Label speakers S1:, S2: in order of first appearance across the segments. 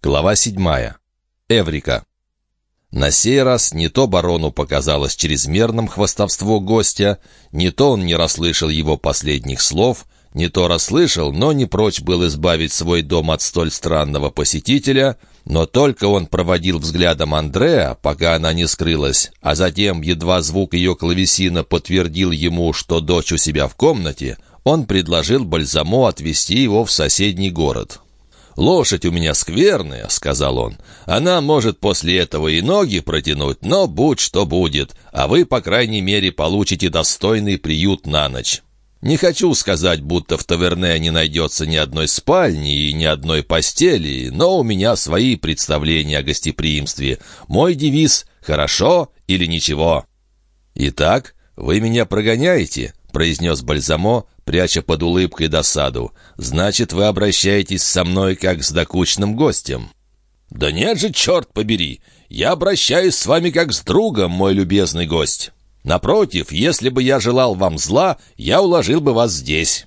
S1: Глава седьмая. Эврика. На сей раз не то барону показалось чрезмерным хвастовство гостя, не то он не расслышал его последних слов, не то расслышал, но не прочь был избавить свой дом от столь странного посетителя, но только он проводил взглядом Андреа, пока она не скрылась, а затем, едва звук ее клавесина подтвердил ему, что дочь у себя в комнате, он предложил Бальзамо отвезти его в соседний город. «Лошадь у меня скверная», — сказал он. «Она может после этого и ноги протянуть, но будь что будет, а вы, по крайней мере, получите достойный приют на ночь». Не хочу сказать, будто в таверне не найдется ни одной спальни и ни одной постели, но у меня свои представления о гостеприимстве. Мой девиз «хорошо или ничего». «Итак, вы меня прогоняете?» — произнес Бальзамо, пряча под улыбкой досаду. «Значит, вы обращаетесь со мной как с докучным гостем». «Да нет же, черт побери! Я обращаюсь с вами как с другом, мой любезный гость. Напротив, если бы я желал вам зла, я уложил бы вас здесь».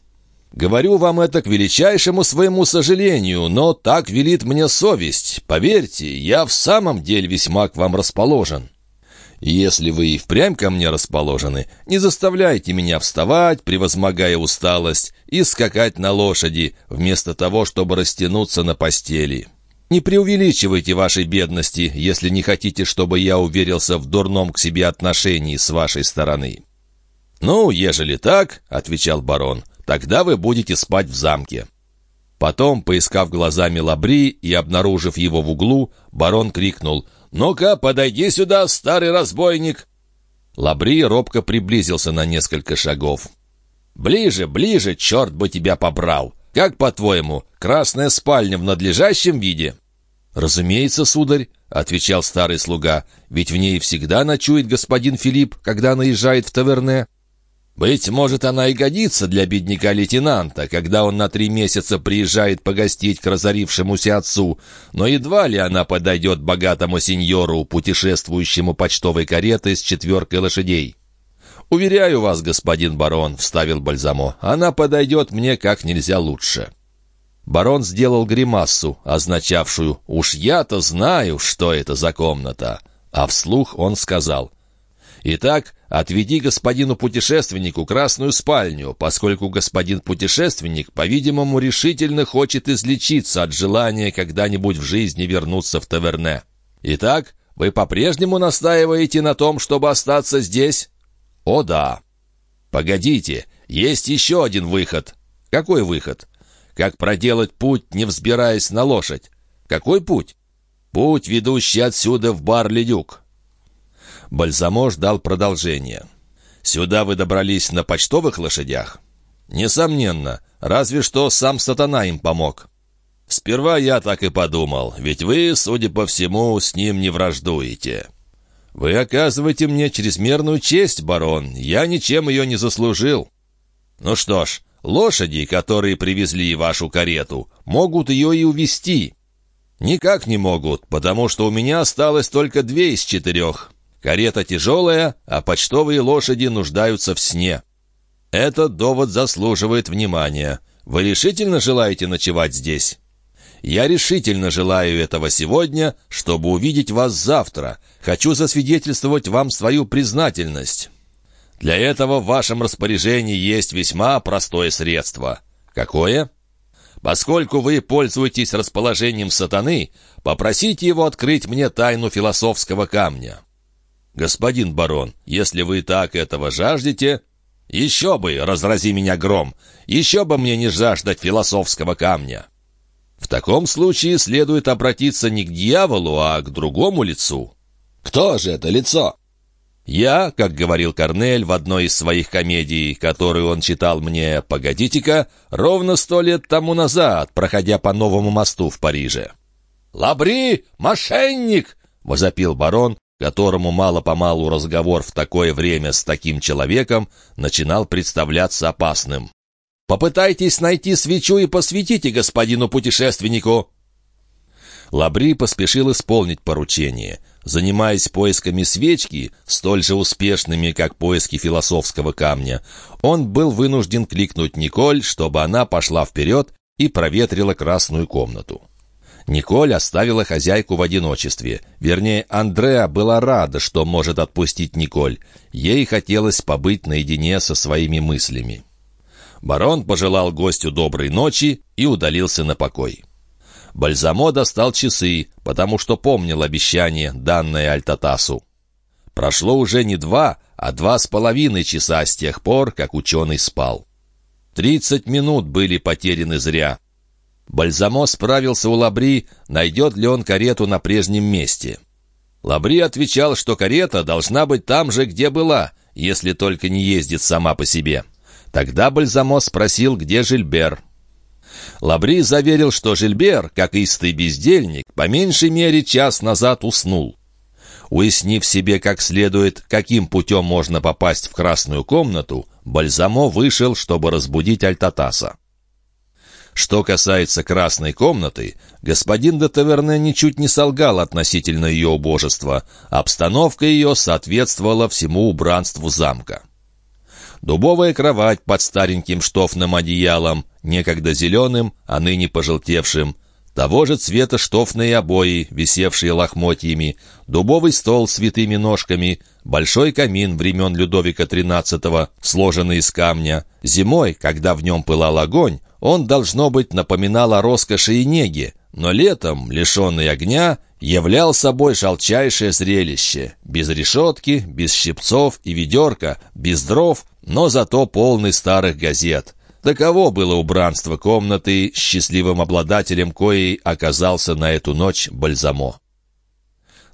S1: Говорю вам это к величайшему своему сожалению, но так велит мне совесть. Поверьте, я в самом деле весьма к вам расположен. Если вы и впрямь ко мне расположены, не заставляйте меня вставать, превозмогая усталость, и скакать на лошади, вместо того, чтобы растянуться на постели. Не преувеличивайте вашей бедности, если не хотите, чтобы я уверился в дурном к себе отношении с вашей стороны». «Ну, ежели так, — отвечал барон, — тогда вы будете спать в замке». Потом, поискав глазами Лабри и обнаружив его в углу, барон крикнул — «Ну-ка, подойди сюда, старый разбойник!» Лабри робко приблизился на несколько шагов. «Ближе, ближе, черт бы тебя побрал! Как, по-твоему, красная спальня в надлежащем виде?» «Разумеется, сударь», — отвечал старый слуга, «ведь в ней всегда ночует господин Филипп, когда наезжает в таверне». Быть может, она и годится для бедняка-лейтенанта, когда он на три месяца приезжает погостить к разорившемуся отцу, но едва ли она подойдет богатому сеньору, путешествующему почтовой каретой с четверкой лошадей. «Уверяю вас, господин барон», — вставил Бальзамо, — «она подойдет мне как нельзя лучше». Барон сделал гримассу, означавшую «Уж я-то знаю, что это за комната». А вслух он сказал «Итак, Отведи господину путешественнику красную спальню, поскольку господин путешественник, по-видимому, решительно хочет излечиться от желания когда-нибудь в жизни вернуться в таверне. Итак, вы по-прежнему настаиваете на том, чтобы остаться здесь? О, да. Погодите, есть еще один выход. Какой выход? Как проделать путь, не взбираясь на лошадь? Какой путь? Путь, ведущий отсюда в бар «Ледюк». Бальзамо ждал продолжения. «Сюда вы добрались на почтовых лошадях?» «Несомненно. Разве что сам сатана им помог». «Сперва я так и подумал, ведь вы, судя по всему, с ним не враждуете». «Вы оказываете мне чрезмерную честь, барон. Я ничем ее не заслужил». «Ну что ж, лошади, которые привезли вашу карету, могут ее и увезти». «Никак не могут, потому что у меня осталось только две из четырех. Карета тяжелая, а почтовые лошади нуждаются в сне. Этот довод заслуживает внимания. Вы решительно желаете ночевать здесь? Я решительно желаю этого сегодня, чтобы увидеть вас завтра. Хочу засвидетельствовать вам свою признательность. Для этого в вашем распоряжении есть весьма простое средство. Какое? Поскольку вы пользуетесь расположением сатаны, попросите его открыть мне тайну философского камня. «Господин барон, если вы так этого жаждете...» «Еще бы, разрази меня гром! Еще бы мне не жаждать философского камня!» «В таком случае следует обратиться не к дьяволу, а к другому лицу». «Кто же это лицо?» «Я, как говорил Корнель в одной из своих комедий, которую он читал мне, погодите-ка, ровно сто лет тому назад, проходя по новому мосту в Париже». «Лабри! Мошенник!» — возопил барон, которому мало-помалу разговор в такое время с таким человеком начинал представляться опасным. «Попытайтесь найти свечу и посветите господину путешественнику!» Лабри поспешил исполнить поручение. Занимаясь поисками свечки, столь же успешными, как поиски философского камня, он был вынужден кликнуть Николь, чтобы она пошла вперед и проветрила красную комнату. Николь оставила хозяйку в одиночестве. Вернее, Андреа была рада, что может отпустить Николь. Ей хотелось побыть наедине со своими мыслями. Барон пожелал гостю доброй ночи и удалился на покой. Бальзамо достал часы, потому что помнил обещание, данное Альтатасу. Прошло уже не два, а два с половиной часа с тех пор, как ученый спал. Тридцать минут были потеряны зря. Бальзамо справился у Лабри, найдет ли он карету на прежнем месте. Лабри отвечал, что карета должна быть там же, где была, если только не ездит сама по себе. Тогда Бальзамо спросил, где Жильбер. Лабри заверил, что Жильбер, как истый бездельник, по меньшей мере час назад уснул. Уяснив себе как следует, каким путем можно попасть в красную комнату, Бальзамо вышел, чтобы разбудить Альтатаса. Что касается красной комнаты, господин де Таверне ничуть не солгал относительно ее убожества. Обстановка ее соответствовала всему убранству замка. Дубовая кровать под стареньким штофным одеялом, некогда зеленым, а ныне пожелтевшим, того же цвета штофные обои, висевшие лохмотьями, дубовый стол с витыми ножками, большой камин времен Людовика XIII, сложенный из камня. Зимой, когда в нем пылал огонь, он, должно быть, напоминал о роскоши и неге, но летом, лишенный огня, являл собой шалчайшее зрелище. Без решетки, без щипцов и ведерка, без дров, но зато полный старых газет. Таково было убранство комнаты, счастливым обладателем коей оказался на эту ночь Бальзамо.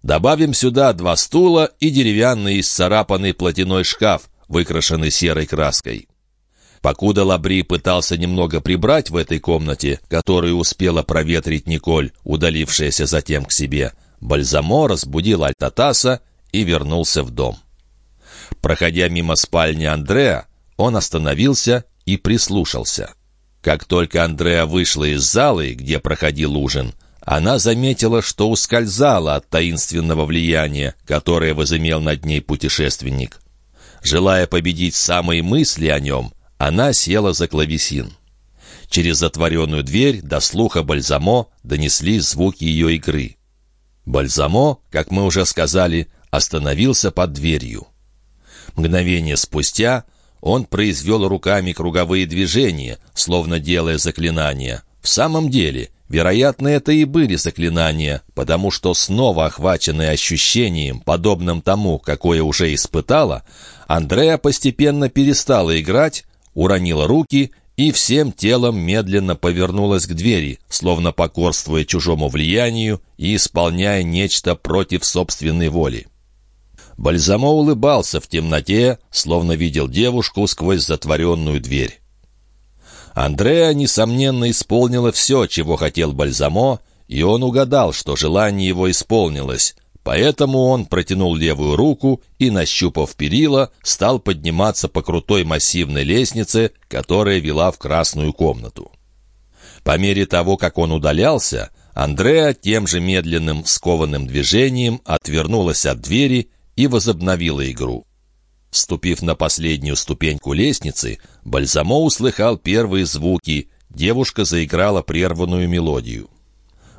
S1: Добавим сюда два стула и деревянный исцарапанный платяной шкаф, выкрашенный серой краской. Покуда Лабри пытался немного прибрать в этой комнате, которую успела проветрить Николь, удалившаяся затем к себе, Бальзамо разбудил Альтатаса и вернулся в дом. Проходя мимо спальни Андреа, он остановился и прислушался. Как только Андреа вышла из залы, где проходил ужин, она заметила, что ускользала от таинственного влияния, которое возымел над ней путешественник. Желая победить самые мысли о нем, она села за клавесин. Через затворенную дверь до слуха Бальзамо донесли звуки ее игры. Бальзамо, как мы уже сказали, остановился под дверью. Мгновение спустя он произвел руками круговые движения, словно делая заклинания. В самом деле, вероятно, это и были заклинания, потому что снова охваченный ощущением, подобным тому, какое уже испытала, Андреа постепенно перестала играть, уронила руки и всем телом медленно повернулась к двери, словно покорствуя чужому влиянию и исполняя нечто против собственной воли. Бальзамо улыбался в темноте, словно видел девушку сквозь затворенную дверь. Андреа, несомненно, исполнила все, чего хотел Бальзамо, и он угадал, что желание его исполнилось. Поэтому он протянул левую руку и, нащупав перила, стал подниматься по крутой массивной лестнице, которая вела в красную комнату. По мере того, как он удалялся, Андреа тем же медленным скованным движением отвернулась от двери и возобновила игру. Ступив на последнюю ступеньку лестницы, Бальзамо услыхал первые звуки, девушка заиграла прерванную мелодию.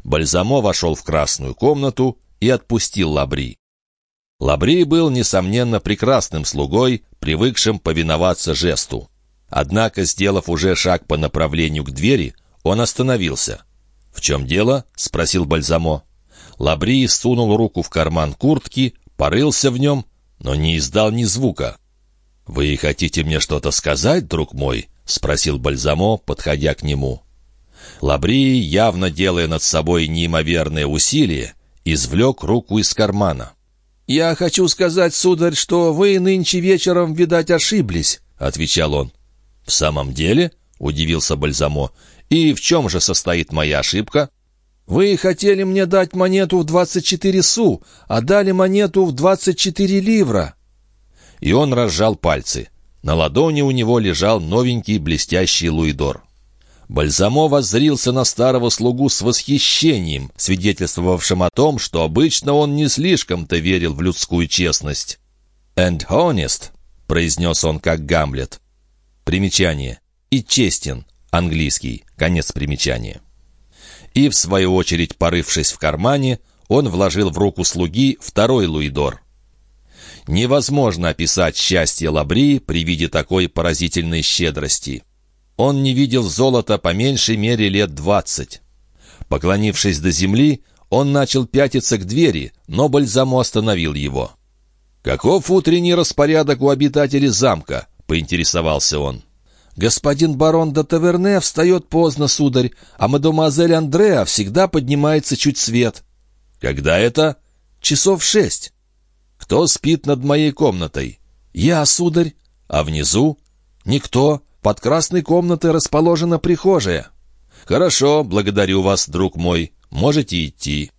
S1: Бальзамо вошел в красную комнату и отпустил Лабри. Лабри был, несомненно, прекрасным слугой, привыкшим повиноваться жесту. Однако, сделав уже шаг по направлению к двери, он остановился. «В чем дело?» — спросил Бальзамо. Лабри сунул руку в карман куртки, порылся в нем, но не издал ни звука. «Вы хотите мне что-то сказать, друг мой?» — спросил Бальзамо, подходя к нему. Лабри, явно делая над собой неимоверное усилие, извлек руку из кармана. «Я хочу сказать, сударь, что вы нынче вечером, видать, ошиблись», — отвечал он. «В самом деле?» — удивился Бальзамо. «И в чем же состоит моя ошибка?» Вы хотели мне дать монету в двадцать четыре су, а дали монету в двадцать четыре ливра». И он разжал пальцы. На ладони у него лежал новенький блестящий луидор. Бальзамо воззрился на старого слугу с восхищением, свидетельствовавшим о том, что обычно он не слишком-то верил в людскую честность. «And honest», — произнес он как Гамлет. Примечание. «И честен», английский, конец примечания. И, в свою очередь, порывшись в кармане, он вложил в руку слуги второй луидор. Невозможно описать счастье Лабри при виде такой поразительной щедрости. Он не видел золота по меньшей мере лет двадцать. Поклонившись до земли, он начал пятиться к двери, но Бальзамо остановил его. «Каков утренний распорядок у обитателей замка?» — поинтересовался он. «Господин барон де Таверне встает поздно, сударь, а мадемуазель Андреа всегда поднимается чуть свет». «Когда это?» «Часов шесть». «Кто спит над моей комнатой?» «Я, сударь». «А внизу?» «Никто. Под красной комнатой расположена прихожая». «Хорошо, благодарю вас, друг мой. Можете идти».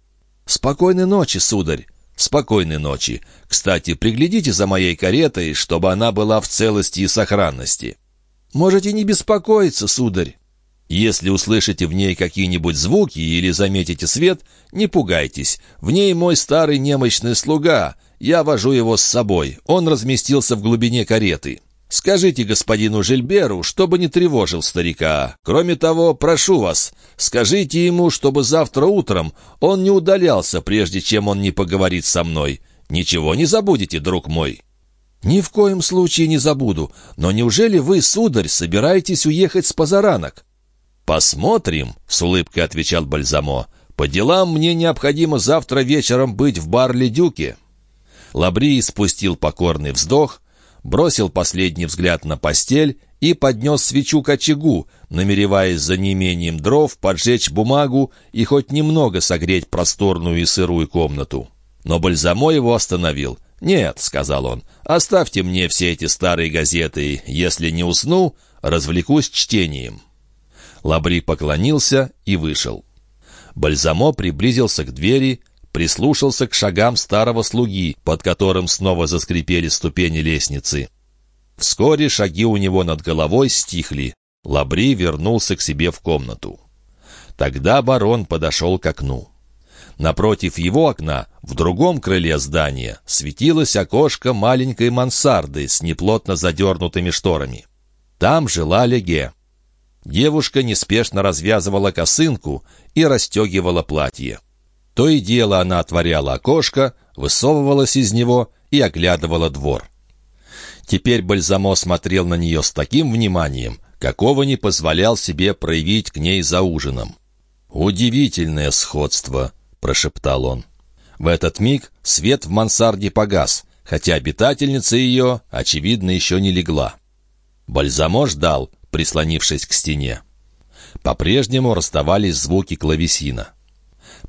S1: «Спокойной ночи, сударь». «Спокойной ночи. Кстати, приглядите за моей каретой, чтобы она была в целости и сохранности». «Можете не беспокоиться, сударь». Если услышите в ней какие-нибудь звуки или заметите свет, не пугайтесь. В ней мой старый немощный слуга. Я вожу его с собой. Он разместился в глубине кареты. Скажите господину Жильберу, чтобы не тревожил старика. Кроме того, прошу вас, скажите ему, чтобы завтра утром он не удалялся, прежде чем он не поговорит со мной. Ничего не забудете, друг мой». «Ни в коем случае не забуду. Но неужели вы, сударь, собираетесь уехать с позаранок?» «Посмотрим», — с улыбкой отвечал Бальзамо. «По делам мне необходимо завтра вечером быть в Барле-Дюке». Лабри спустил покорный вздох, бросил последний взгляд на постель и поднес свечу к очагу, намереваясь за неимением дров поджечь бумагу и хоть немного согреть просторную и сырую комнату. Но Бальзамо его остановил. «Нет», — сказал он, — «оставьте мне все эти старые газеты. Если не усну, развлекусь чтением». Лабри поклонился и вышел. Бальзамо приблизился к двери, прислушался к шагам старого слуги, под которым снова заскрипели ступени лестницы. Вскоре шаги у него над головой стихли. Лабри вернулся к себе в комнату. Тогда барон подошел к окну. Напротив его окна, в другом крыле здания, светилось окошко маленькой мансарды с неплотно задернутыми шторами. Там жила Леге. Девушка неспешно развязывала косынку и расстегивала платье. То и дело она отворяла окошко, высовывалась из него и оглядывала двор. Теперь Бальзамо смотрел на нее с таким вниманием, какого не позволял себе проявить к ней за ужином. «Удивительное сходство», — прошептал он. В этот миг свет в мансарде погас, хотя обитательница ее, очевидно, еще не легла. Бальзамо ждал, прислонившись к стене. По-прежнему расставались звуки клавесина.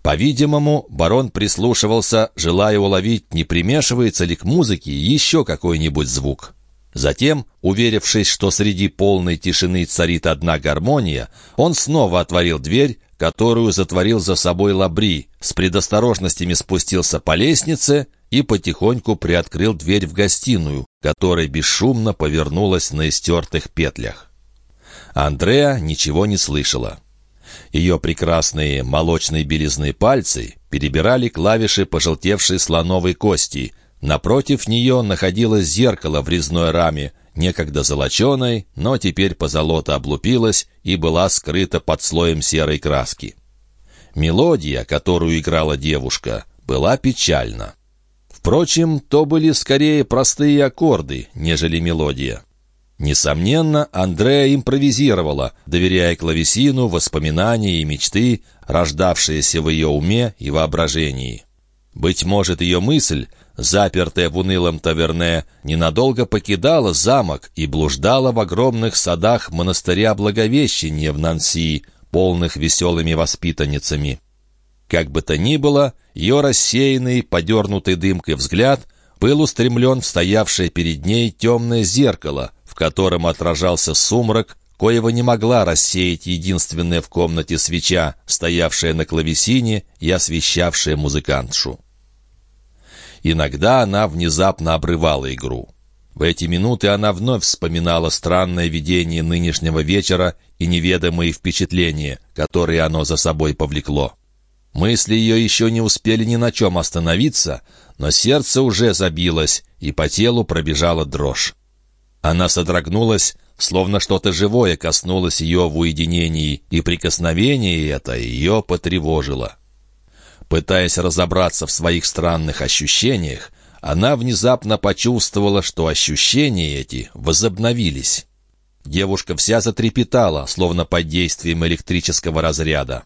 S1: По-видимому, барон прислушивался, желая уловить, не примешивается ли к музыке еще какой-нибудь звук. Затем, уверившись, что среди полной тишины царит одна гармония, он снова отворил дверь, которую затворил за собой Лабри, с предосторожностями спустился по лестнице и потихоньку приоткрыл дверь в гостиную, которая бесшумно повернулась на истертых петлях. Андреа ничего не слышала. Ее прекрасные молочные белизны пальцы перебирали клавиши пожелтевшей слоновой кости. Напротив нее находилось зеркало в резной раме, некогда золоченой, но теперь позолота облупилась и была скрыта под слоем серой краски. Мелодия, которую играла девушка, была печальна. Впрочем, то были скорее простые аккорды, нежели мелодия. Несомненно, Андреа импровизировала, доверяя клавесину воспоминания и мечты, рождавшиеся в ее уме и воображении. Быть может, ее мысль, запертая в унылом таверне, ненадолго покидала замок и блуждала в огромных садах монастыря Благовещения в Нанси, полных веселыми воспитанницами. Как бы то ни было, ее рассеянный, подернутый дымкой взгляд был устремлен в стоявшее перед ней темное зеркало — котором отражался сумрак, коего не могла рассеять единственная в комнате свеча, стоявшая на клавесине и освещавшая музыкантшу. Иногда она внезапно обрывала игру. В эти минуты она вновь вспоминала странное видение нынешнего вечера и неведомые впечатления, которые оно за собой повлекло. Мысли ее еще не успели ни на чем остановиться, но сердце уже забилось, и по телу пробежала дрожь. Она содрогнулась, словно что-то живое коснулось ее в уединении, и прикосновение это ее потревожило. Пытаясь разобраться в своих странных ощущениях, она внезапно почувствовала, что ощущения эти возобновились. Девушка вся затрепетала, словно под действием электрического разряда.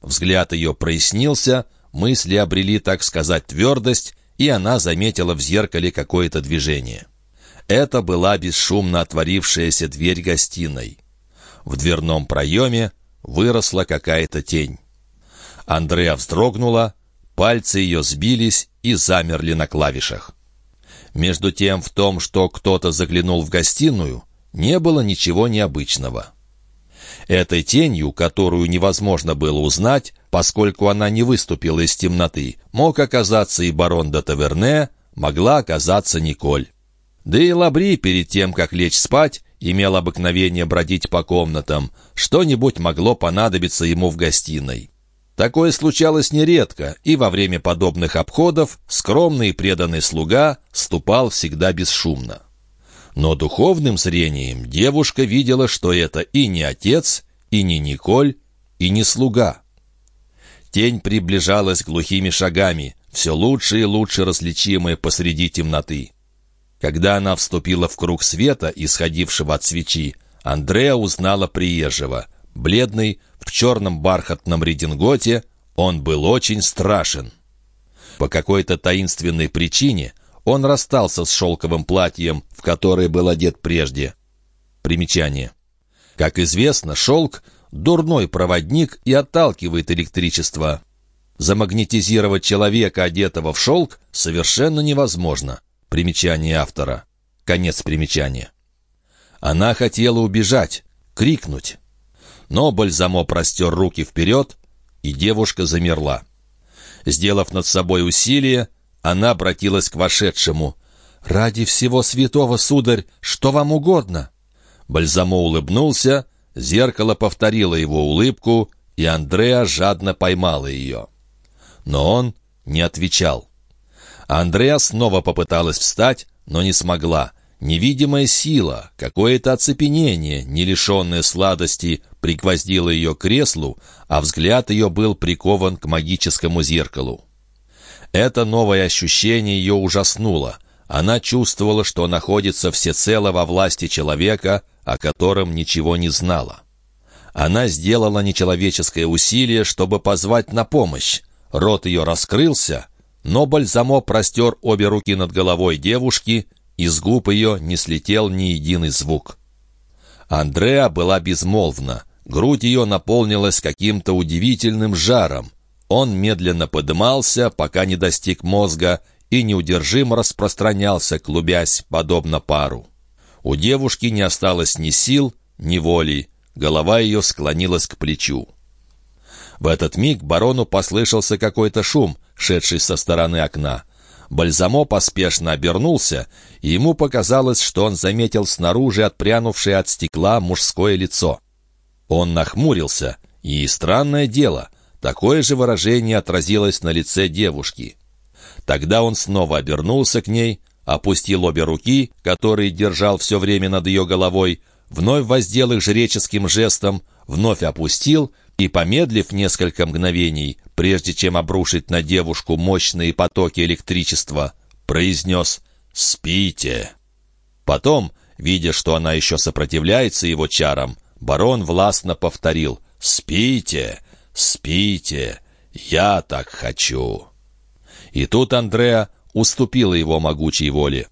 S1: Взгляд ее прояснился, мысли обрели, так сказать, твердость, и она заметила в зеркале какое-то движение. Это была бесшумно отворившаяся дверь гостиной. В дверном проеме выросла какая-то тень. Андреа вздрогнула, пальцы ее сбились и замерли на клавишах. Между тем, в том, что кто-то заглянул в гостиную, не было ничего необычного. Этой тенью, которую невозможно было узнать, поскольку она не выступила из темноты, мог оказаться и барон де Таверне, могла оказаться Николь. Да и Лабри перед тем, как лечь спать, имел обыкновение бродить по комнатам. Что-нибудь могло понадобиться ему в гостиной. Такое случалось нередко, и во время подобных обходов скромный и преданный слуга ступал всегда бесшумно. Но духовным зрением девушка видела, что это и не отец, и не Николь, и не слуга. Тень приближалась глухими шагами, все лучше и лучше различимая посреди темноты. Когда она вступила в круг света, исходившего от свечи, Андреа узнала приезжего. Бледный, в черном бархатном рединготе, он был очень страшен. По какой-то таинственной причине он расстался с шелковым платьем, в которое был одет прежде. Примечание. Как известно, шелк — дурной проводник и отталкивает электричество. Замагнетизировать человека, одетого в шелк, совершенно невозможно. Примечание автора. Конец примечания. Она хотела убежать, крикнуть. Но Бальзамо простер руки вперед, и девушка замерла. Сделав над собой усилие, она обратилась к вошедшему. «Ради всего святого, сударь, что вам угодно?» Бальзамо улыбнулся, зеркало повторило его улыбку, и Андреа жадно поймала ее. Но он не отвечал. Андреа снова попыталась встать, но не смогла. Невидимая сила, какое-то оцепенение, не лишенное сладости, пригвоздило ее к креслу, а взгляд ее был прикован к магическому зеркалу. Это новое ощущение ее ужаснуло. Она чувствовала, что находится всецело во власти человека, о котором ничего не знала. Она сделала нечеловеческое усилие, чтобы позвать на помощь. Рот ее раскрылся — но Бальзамо простер обе руки над головой девушки, и с губ ее не слетел ни единый звук. Андреа была безмолвна, грудь ее наполнилась каким-то удивительным жаром. Он медленно подымался, пока не достиг мозга, и неудержимо распространялся, клубясь, подобно пару. У девушки не осталось ни сил, ни воли, голова ее склонилась к плечу. В этот миг барону послышался какой-то шум, шедший со стороны окна. Бальзамо поспешно обернулся, и ему показалось, что он заметил снаружи отпрянувшее от стекла мужское лицо. Он нахмурился, и, странное дело, такое же выражение отразилось на лице девушки. Тогда он снова обернулся к ней, опустил обе руки, которые держал все время над ее головой, вновь воздел их жреческим жестом, вновь опустил — и, помедлив несколько мгновений, прежде чем обрушить на девушку мощные потоки электричества, произнес «Спите». Потом, видя, что она еще сопротивляется его чарам, барон властно повторил «Спите, спите, я так хочу». И тут Андреа уступила его могучей воле.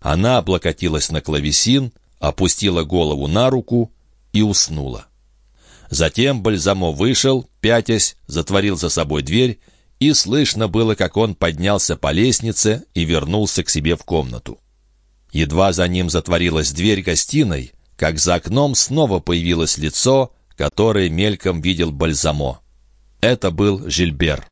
S1: Она облокотилась на клавесин, опустила голову на руку и уснула. Затем Бальзамо вышел, пятясь, затворил за собой дверь, и слышно было, как он поднялся по лестнице и вернулся к себе в комнату. Едва за ним затворилась дверь гостиной, как за окном снова появилось лицо, которое мельком видел Бальзамо. Это был Жильбер.